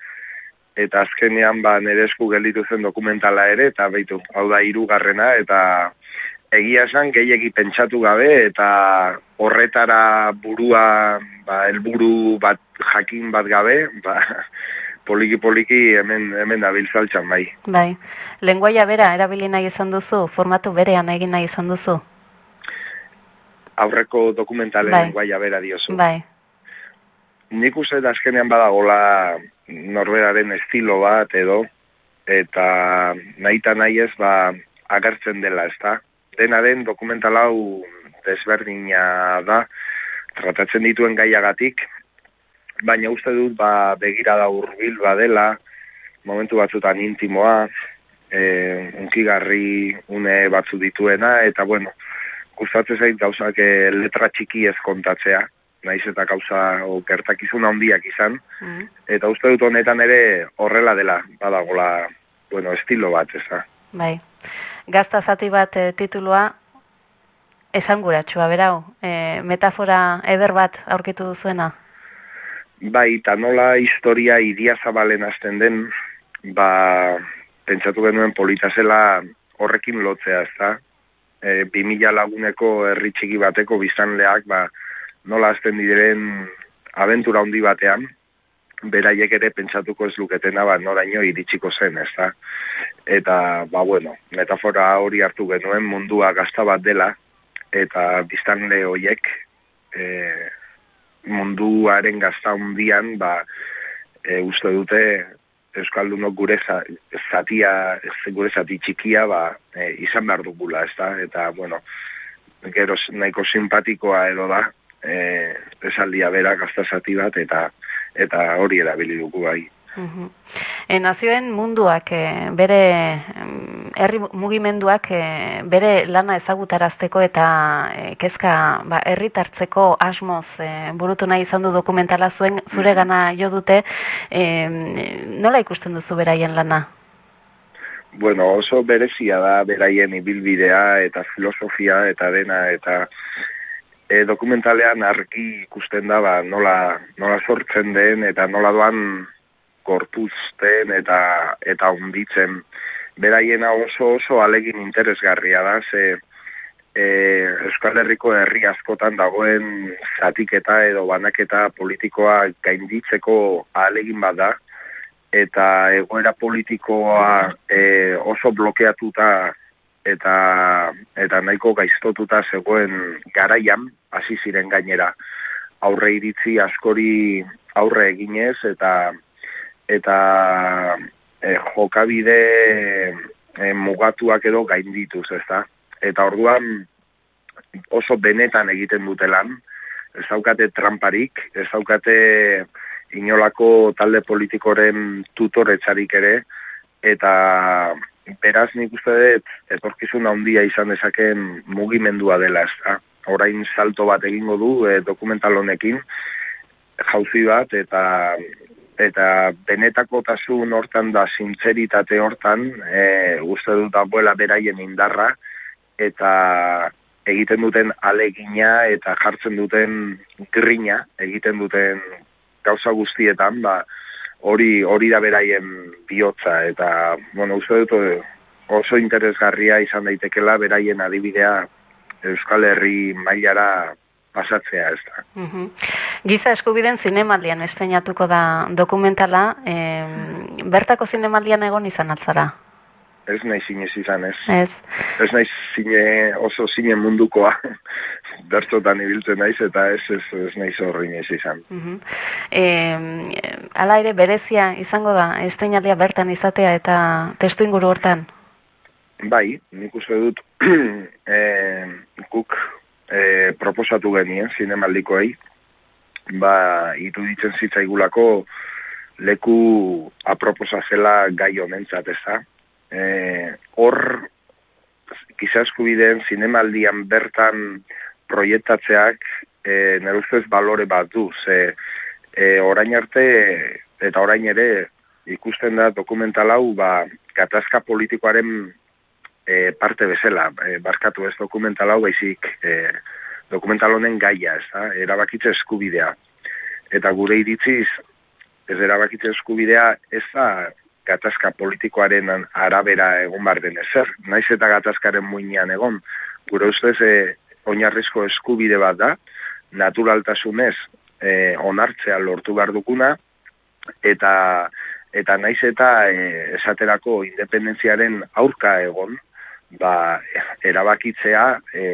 eta azkenean ba nire esku gelditu zen dokumentala ere eta beitu, hau da hirugarrena eta egia esan gehiegi pentsatu gabe eta horretara burua ba helburu bat jakin bat gabe ba poliki poliki hemen hemen dabil saltxan bai. Bai. Lenguaia bera erabili nahi izan duzu, formatu berean egin nahi izan duzu. Aurreko dokumentalen Bai. lenguaia bera diozu. Bai. Nik uste da azkenean badagola norberaren estilo bat edo eta nahita nahi ez ba agertzen dela, ezta? Dena den dokumental hau desberdina da tratatzen dituen gaiagatik, baina uste dut ba begirada hurbil badela, momentu batzutan intimoa, eh unkigarri une batzu dituena eta bueno, gustatzen zait gauzak eh, letra txiki ez kontatzea, naiz eta gauza o gertakizun handiak izan, eta uste dut honetan ere horrela dela, badagola, bueno, estilo bat, ez da. Bai. Gazta zati bat e, titulua esanguratsua berau, e, metafora eder bat aurkitu duzuena. Bai, eta nola historia idia zabalen hasten den, ba, pentsatu genuen polita zela horrekin lotzea, ez da? E, 2000 laguneko herri txiki bateko biztanleak, ba, nola hasten diren abentura handi batean, beraiek ere pentsatuko ez luketena, ba, noraino iritsiko zen, ez da? Eta, ba, bueno, metafora hori hartu genuen mundua gazta bat dela, eta biztanle hoiek, e, munduaren gazta hundian, ba, e, uste dute Euskaldunok gure za, zatia, gure zati txikia, ba, e, izan behar dugula, ez da? Eta, bueno, gero nahiko simpatikoa edo da, e, esaldia bera gazta zati bat, eta eta hori erabili dugu bai. E, nazioen munduak e, bere herri mugimenduak e, bere lana ezagutarazteko eta e, kezka ba, herritartzeko asmoz e, burutu nahi izan du dokumentala zuen zure gana jo dute e, nola ikusten duzu beraien lana? Bueno, oso berezia da beraien ibilbidea eta filosofia eta dena eta e, dokumentalean argi ikusten da ba, nola, nola sortzen den eta nola doan gorpuzten eta eta hunditzen. Beraiena oso oso alegin interesgarria da ze e, Euskal Herriko herri askotan dagoen zatiketa edo banaketa politikoa gainditzeko alegin bat da. Eta egoera politikoa e, oso blokeatuta eta eta nahiko gaiztotuta zegoen garaian hasi ziren gainera. Aurre iritzi askori aurre eginez eta eta e, jokabide e, mugatuak edo gaindituz, ezta? Eta orduan oso benetan egiten dute lan, ez daukate tramparik, ez daukate inolako talde politikoren tutoretzarik ere, eta beraz nik uste dut etorkizun handia izan dezaken mugimendua dela, ez da? Orain salto bat egingo du e, dokumental honekin, jauzi bat, eta eta benetako tasun hortan da sintzeritate hortan, e, uste dut abuela beraien indarra, eta egiten duten alegina eta jartzen duten grina, egiten duten gauza guztietan, ba, hori hori da beraien bihotza. Eta bueno, uste dut eh, oso interesgarria izan daitekela beraien adibidea Euskal Herri mailara pasatzea ez da. Mhm. Giza eskubiden zinemaldian estrenatuko da dokumentala, eh, bertako zinemaldian egon izan altzara? Ez nahi zinez izan ez. Ez. Ez nahi zine, oso zine mundukoa *laughs* bertotan ibiltzen naiz eta ez ez, ez nahi zorri izan. Mhm. Eh, ala ere berezia izango da estrenaldia bertan izatea eta testu inguru hortan? Bai, nik uste dut *clears throat* eh, guk eh, proposatu genien zinemaldikoei, ba, itu ditzen zitzaigulako leku aproposa zela gai honentzat ez da. Eh, hor, giza eskubideen zinemaldian bertan proiektatzeak e, nire ustez balore bat du, ze e, orain arte eta orain ere ikusten da dokumental hau ba, gatazka politikoaren e, parte bezala, e, barkatu ez dokumental hau baizik e, dokumental honen gaia, ez da, erabakitze eskubidea. Eta gure iritziz, ez erabakitze eskubidea ez da gatazka politikoaren arabera egon bar den ezer. Naiz eta gatazkaren muinean egon, gure ustez e, oinarrizko eskubide bat da, naturaltasunez e, onartzea lortu behar dukuna, eta eta naiz eta e, esaterako independentziaren aurka egon, ba, erabakitzea e,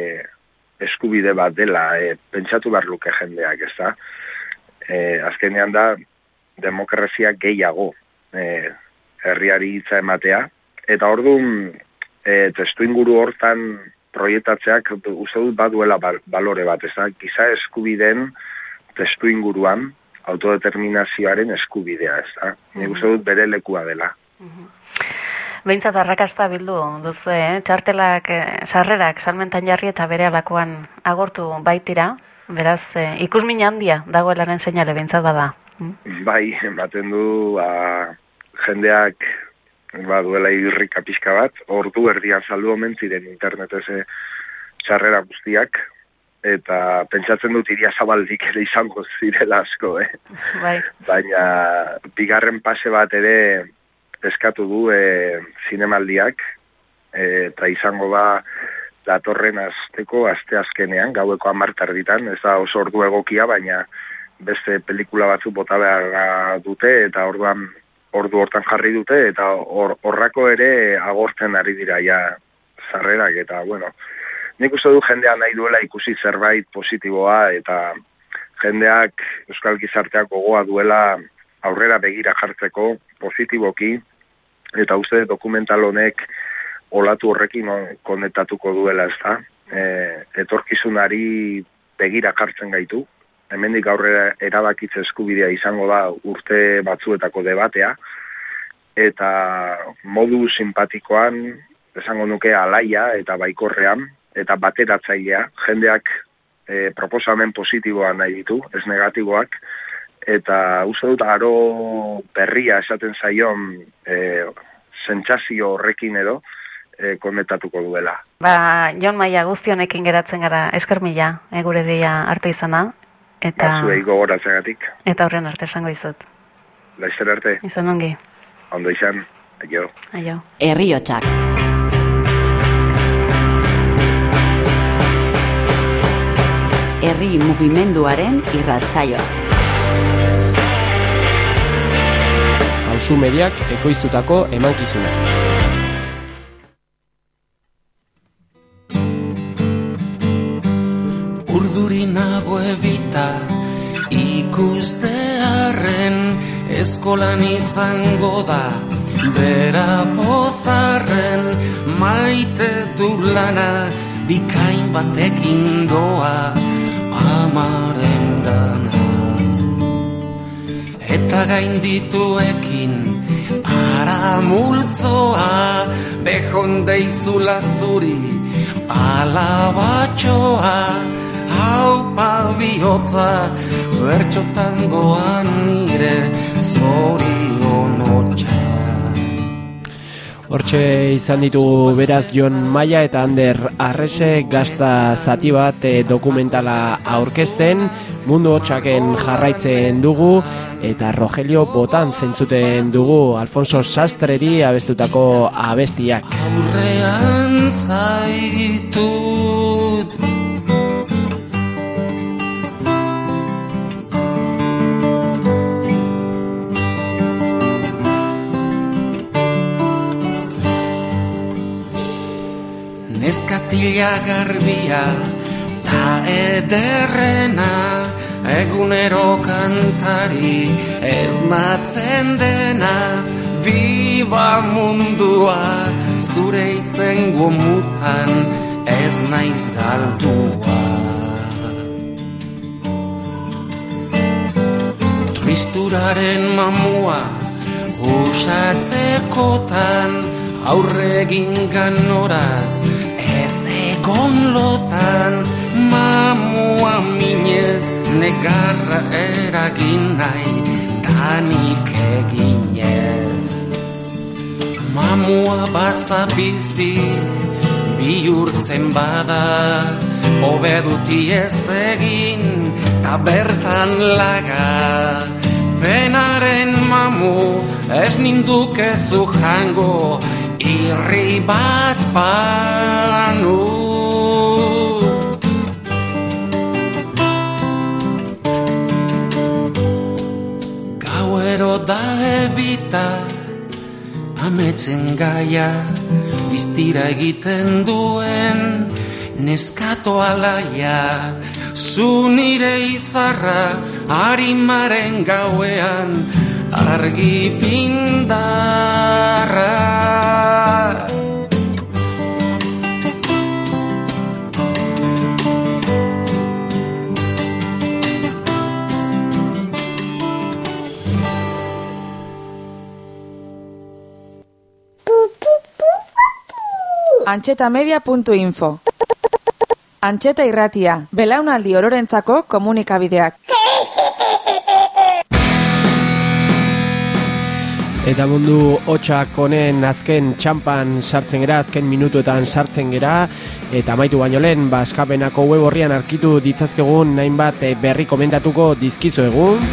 eskubide bat dela, e, pentsatu behar luke jendeak, ez da? E, azkenean da, demokrazia gehiago e, herriari hitza ematea, eta orduan e, testu inguru hortan proiektatzeak uste dut baduela balore bat, ez da? Giza eskubideen testu inguruan autodeterminazioaren eskubidea, ez da? Ni uste dut bere lekua dela. Behintzat arrakasta bildu duzu, eh? txartelak, eh, sarrerak, salmentan jarri eta bere alakoan agortu baitira, beraz, eh, ikusmin handia dagoelaren seinale behintzat bada. Mm? Bai, ematen du, ba, jendeak ba, duela irrika pixka bat, ordu erdian saldu omen ziren internetez eh, txarrera guztiak, eta pentsatzen dut iria zabaldik ere izango zirela asko, eh? Bai. Baina bigarren pase bat ere eskatu du e, zinemaldiak, e, eta izango ba datorren azteko aste azkenean, gaueko amartar ditan, ez da oso ordu egokia, baina beste pelikula batzu bota behar dute, eta orduan ordu hortan jarri dute, eta horrako ere agortzen ari dira ja zarrerak, eta bueno, nik uste du jendea nahi duela ikusi zerbait positiboa eta jendeak euskal gizarteak gogoa duela aurrera begira jartzeko positiboki eta uste dokumental honek olatu horrekin konektatuko duela ez da. E, etorkizunari begira jartzen gaitu. Hemendik aurrera erabakitze eskubidea izango da urte batzuetako debatea eta modu simpatikoan esango nuke alaia eta baikorrean eta bateratzailea, jendeak e, proposamen positiboa nahi ditu, ez negatiboak, eta uste dut aro berria esaten zaion e, sentsazio horrekin edo e, konetatuko duela. Ba, Jon Maia guztionekin geratzen gara esker mila, egure dia hartu izana. Eta, Batzuei gogoratzegatik. Eta horren arte esango izut. Laizzer arte. Izan ongi. Ondo izan, aio. Aio. Herriotsak. Herri mugimenduaren irratsaioa. Hauzu mediak ekoiztutako emankizuna. Urduri nago ebita ikustearen eskolan izango da Bera pozarren maite du lana Bikain batekin doa amaren Eta gaindituekin ara multzoa Behon deizula zuri alabatxoa Haupa bihotza bertxotan goan nire hotxa Hortxe izan ditu beraz Jon Maia eta Ander Arrese gazta zati bat eh, dokumentala aurkezten, mundu hotxaken jarraitzen dugu, eta Rogelio Botan zentzuten dugu Alfonso Sastreri abestutako abestiak. Aurrean zaitut Neskatila garbia ta ederrena Egunero kantari ez natzen dena Biba mundua zure itzen gomutan ez naiz galdua. Tristuraren mamua usatzekotan aurregin ganoraz ez egon lotan mamua minez negarra eragin nahi tanik eginez. Mamua bazapizti bihurtzen bada obeduti ez egin ta bertan laga. Penaren mamu ez nindukezu jango irri bat panu Gauero da ebita ametzen gaia Biztira egiten duen neskato alaia. Zu nire izarra harimaren gauean argi pindarra Antxetamedia.info Antxeta irratia, belaunaldi ororentzako komunikabideak. Eta mundu hotxak honen azken txampan sartzen gera, azken minutuetan sartzen gera, eta maitu baino lehen, baskapenako web horrian arkitu ditzazkegun nahin bat berri komentatuko dizkizu egun.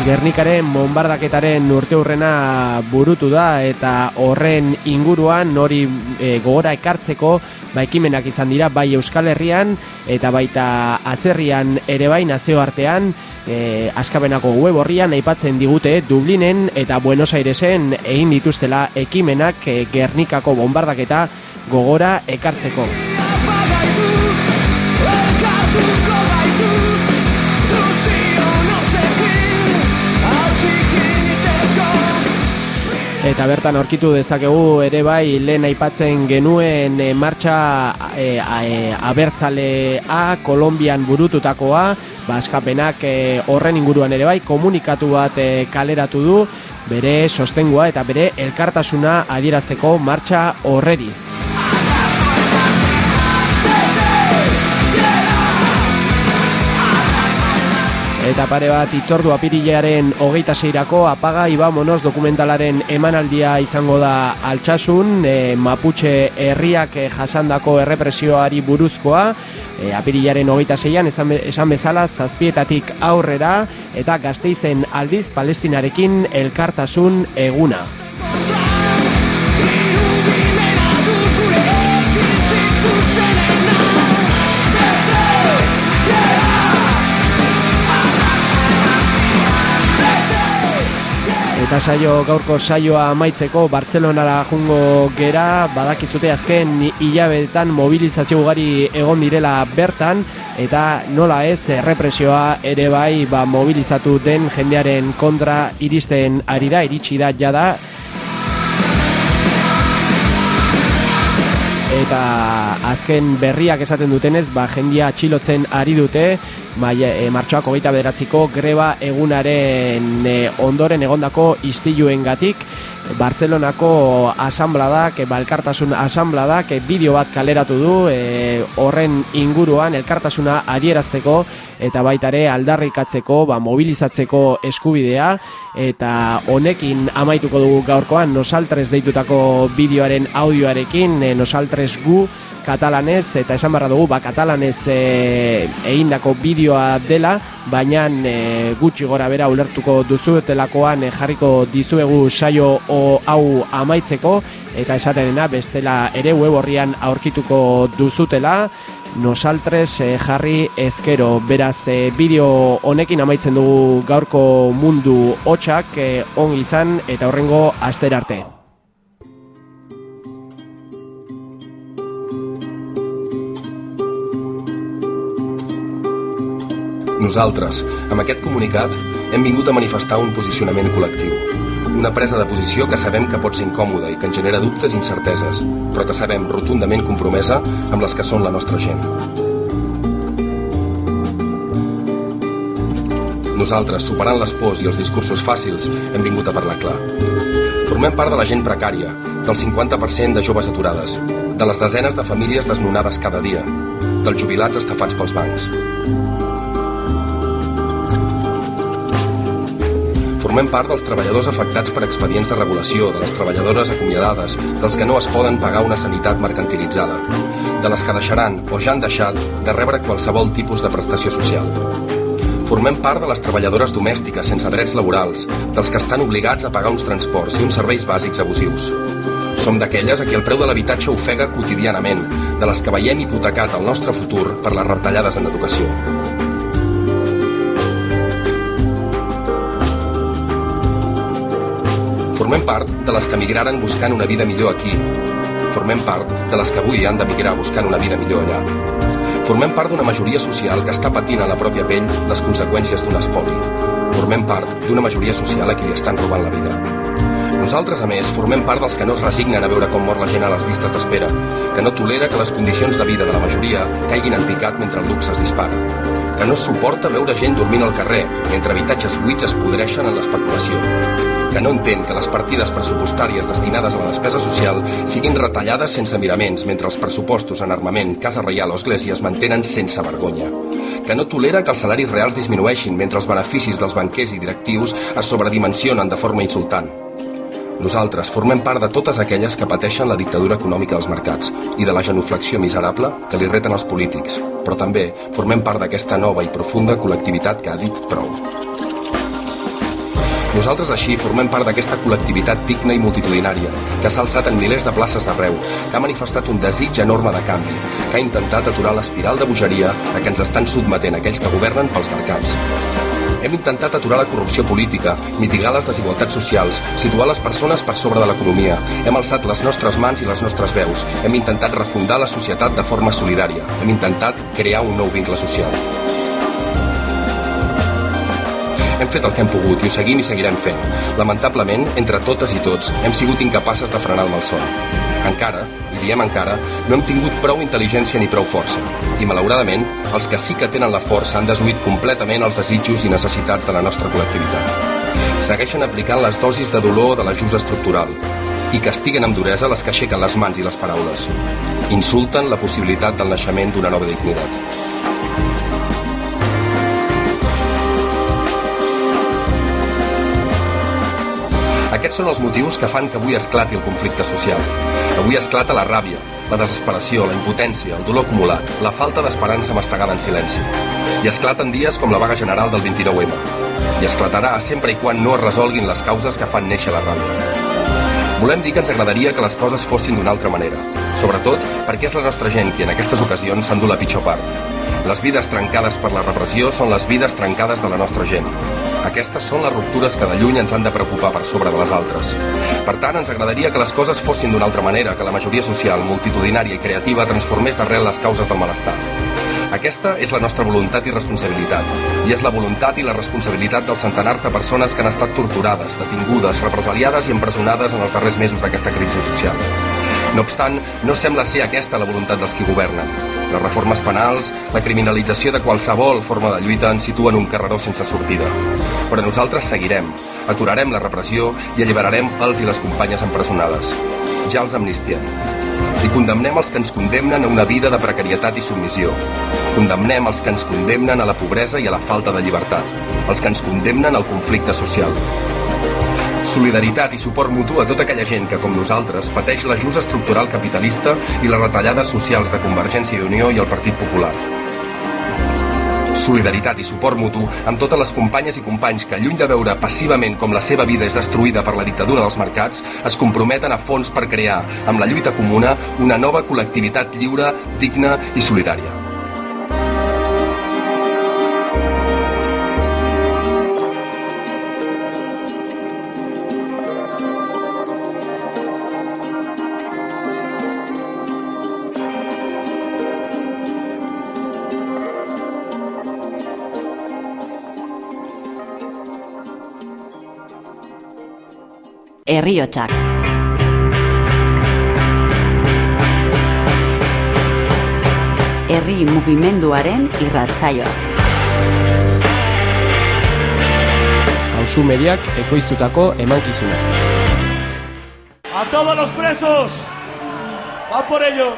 Gernikaren bombardaketaren urte hurrena burutu da eta horren inguruan hori e, gogora ekartzeko ba, izan dira bai Euskal Herrian eta baita atzerrian ere bai nazioartean e, askabenako web horrian aipatzen digute Dublinen eta Buenos Airesen egin dituztela ekimenak e, Gernikako bombardaketa gogora ekartzeko. Eta bertan aurkitu dezakegu ere bai lehen aipatzen genuen e, martxa e, e, abertzalea Kolombian burututakoa, baskapenak e, horren inguruan ere bai komunikatu bat e, kaleratu du bere sostengua eta bere elkartasuna adierazeko martxa horreri. Eta pare bat itzordu apirilaren hogeita seirako apaga ibamonos dokumentalaren emanaldia izango da altxasun, e, Mapuche herriak e, jasandako errepresioari buruzkoa, e, apirilaren hogeita seian esan, esan bezala zazpietatik aurrera eta gazteizen aldiz palestinarekin elkartasun eguna. Eta saio gaurko saioa amaitzeko Bartzelonara jungo gera badakizute azken hilabetan mobilizazio ugari egon direla bertan eta nola ez errepresioa ere bai ba, mobilizatu den jendearen kontra iristen ari da iritsi da jada. Eta azken berriak esaten dutenez, ba, jendia atxilotzen ari dute, ba, e, martxoak hogeita bederatziko greba egunaren e, ondoren egondako istiluen gatik, Bartzelonako asanbladak, balkartasun asanbladak bideo bat kaleratu du e, horren inguruan elkartasuna adierazteko eta baita ere aldarrikatzeko, ba, mobilizatzeko eskubidea eta honekin amaituko dugu gaurkoan nosaltres deitutako bideoaren audioarekin, e, nosaltres gu katalanez eta esan barra dugu ba, katalanez e, egindako bideoa dela baina e, gutxi gora bera ulertuko duzuetelakoan e, jarriko dizuegu saio o, hau amaitzeko eta esatenena bestela ere web horrian aurkituko duzutela. Nosaltres e, jarri ezkero. Beraz e, bideo honekin amaitzen dugu gaurko mundu hotxak e, on izan eta horrengo aster arte Nosaltres, amb aquest comunicat, hem vingut a manifestar un posicionament col·lectiu. Una presa de posició que sabem que pot ser incòmoda i que ens genera dubtes i incerteses, però que sabem rotundament compromesa amb les que són la nostra gent. Nosaltres, superant les pors i els discursos fàcils, hem vingut a parlar clar. Formem part de la gent precària, del 50% de joves aturades, de les desenes de famílies desnonades cada dia, dels jubilats estafats pels bancs. Formem part dels treballadors afectats per expedients de regulació, de les treballadores acomiadades, dels que no es poden pagar una sanitat mercantilitzada, de les que deixaran o ja han deixat de rebre qualsevol tipus de prestació social. Formem part de les treballadores domèstiques sense drets laborals, dels que estan obligats a pagar uns transports i uns serveis bàsics abusius. Som d'aquelles a qui el preu de l'habitatge ofega quotidianament, de les que veiem hipotecat el nostre futur per les retallades en educació. Formem part de les que migraren buscant una vida millor aquí. Formem part de les que avui han de migrar buscant una vida millor allà. Formem part d'una majoria social que està patint a la pròpia pell les conseqüències d'un espoli. Formem part d'una majoria social a qui li estan robant la vida. Nosaltres, a més, formem part dels que no es resignen a veure com mor la gent a les llistes d'espera, que no tolera que les condicions de vida de la majoria caiguin en picat mentre el luxe es dispara, que no suporta veure gent dormint al carrer mentre habitatges buits es podreixen en l'especulació, que no entén que les partides pressupostàries destinades a la despesa social siguin retallades sense miraments mentre els pressupostos en armament, Casa Reial o Església es mantenen sense vergonya, que no tolera que els salaris reals disminueixin mentre els beneficis dels banquers i directius es sobredimensionen de forma insultant, nosaltres formem part de totes aquelles que pateixen la dictadura econòmica dels mercats i de la genuflexió miserable que li reten els polítics, però també formem part d'aquesta nova i profunda col·lectivitat que ha dit prou. Nosaltres així formem part d'aquesta col·lectivitat digna i multitudinària, que s'ha alçat en milers de places d'arreu, que ha manifestat un desig enorme de canvi, que ha intentat aturar l'espiral de bogeria a què ens estan sotmetent aquells que governen pels mercats, hem intentat aturar la corrupció política, mitigar les desigualtats socials, situar les persones per sobre de l'economia. Hem alçat les nostres mans i les nostres veus. Hem intentat refundar la societat de forma solidària. Hem intentat crear un nou vincle social. Hem fet el que hem pogut i ho seguim i seguirem fent. Lamentablement, entre totes i tots, hem sigut incapaces de frenar el malson. Encara, i diem encara, no hem tingut prou intel·ligència ni prou força. I, malauradament, els que sí que tenen la força han desuït completament els desitjos i necessitats de la nostra col·lectivitat. Segueixen aplicant les dosis de dolor de l'ajust estructural i castiguen amb duresa les que aixequen les mans i les paraules. Insulten la possibilitat del naixement d'una nova dignitat. Aquests són els motius que fan que avui esclati el conflicte social. Avui esclata la ràbia, la desesperació, la impotència, el dolor acumulat, la falta d'esperança mastegada en silenci. I esclaten dies com la vaga general del 29M. I esclatarà sempre i quan no es resolguin les causes que fan néixer la ràbia. Volem dir que ens agradaria que les coses fossin d'una altra manera, sobretot perquè és la nostra gent qui en aquestes ocasions s'endú la pitjor part. Les vides trencades per la repressió són les vides trencades de la nostra gent. Aquestes són les ruptures que de lluny ens han de preocupar per sobre de les altres. Per tant, ens agradaria que les coses fossin d'una altra manera, que la majoria social, multitudinària i creativa transformés d'arrel les causes del malestar. Aquesta és la nostra voluntat i responsabilitat. I és la voluntat i la responsabilitat dels centenars de persones que han estat torturades, detingudes, represaliades i empresonades en els darrers mesos d'aquesta crisi social. No obstant, no sembla ser aquesta la voluntat dels qui governen. Les reformes penals, la criminalització de qualsevol forma de lluita ens situen un carreró sense sortida. Però nosaltres seguirem, aturarem la repressió i alliberarem els i les companyes empresonades. Ja els amnistiem. I condemnem els que ens condemnen a una vida de precarietat i submissió. Condemnem els que ens condemnen a la pobresa i a la falta de llibertat. Els que ens condemnen al conflicte social. Solidaritat i suport mutu a tota aquella gent que, com nosaltres, pateix l'ajust estructural capitalista i les retallades socials de Convergència i Unió i el Partit Popular. Solidaritat i suport mutu amb totes les companyes i companys que, lluny de veure passivament com la seva vida és destruïda per la dictadura dels mercats, es comprometen a fons per crear, amb la lluita comuna, una nova col·lectivitat lliure, digna i solidària. Herriotsak. Herri mugimenduaren irratsaioa. Hauzu mediak ekoiztutako emankizuna. ¡A todos los presos! ¡Va por ello!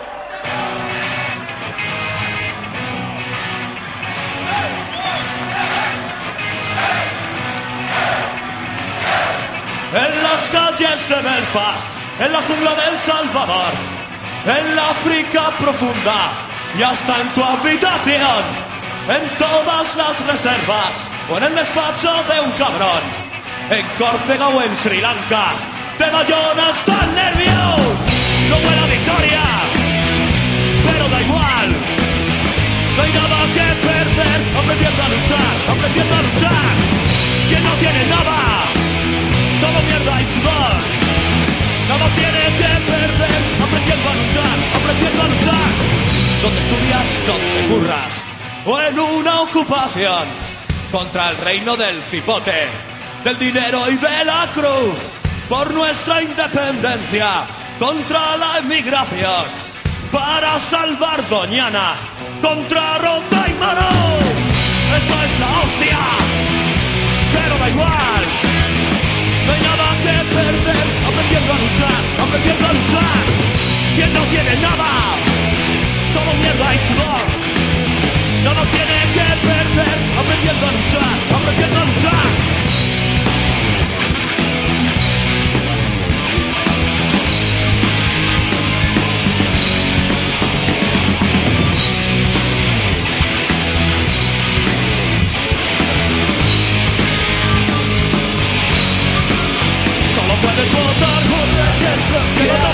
En las calles de Belfast, en la jungla del Salvador, en la África profunda y hasta en tu habitación, en todas las reservas o en el despacho de un cabrón, en Córcega o en Sri Lanka, de Bayona hasta el nervio, no buena victoria, pero da igual, no hay nada que perder, aprendiendo a luchar, aprendiendo a luchar, quien no tiene nada, mierda y sudor, nada tiene que perder, aprendiendo a luchar, aprendiendo a luchar, donde estudias, donde curras, o en una ocupación, contra el reino del cipote, del dinero y de la cruz, por nuestra independencia, contra la emigración, para salvar Doñana, contra Ronda y Mano. Esto es la hostia, pero da igual. Aprendiendo a luchar. Quien no tiene nada, solo mierda y sudor. Nada tiene que perder,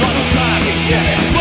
Bottle get it.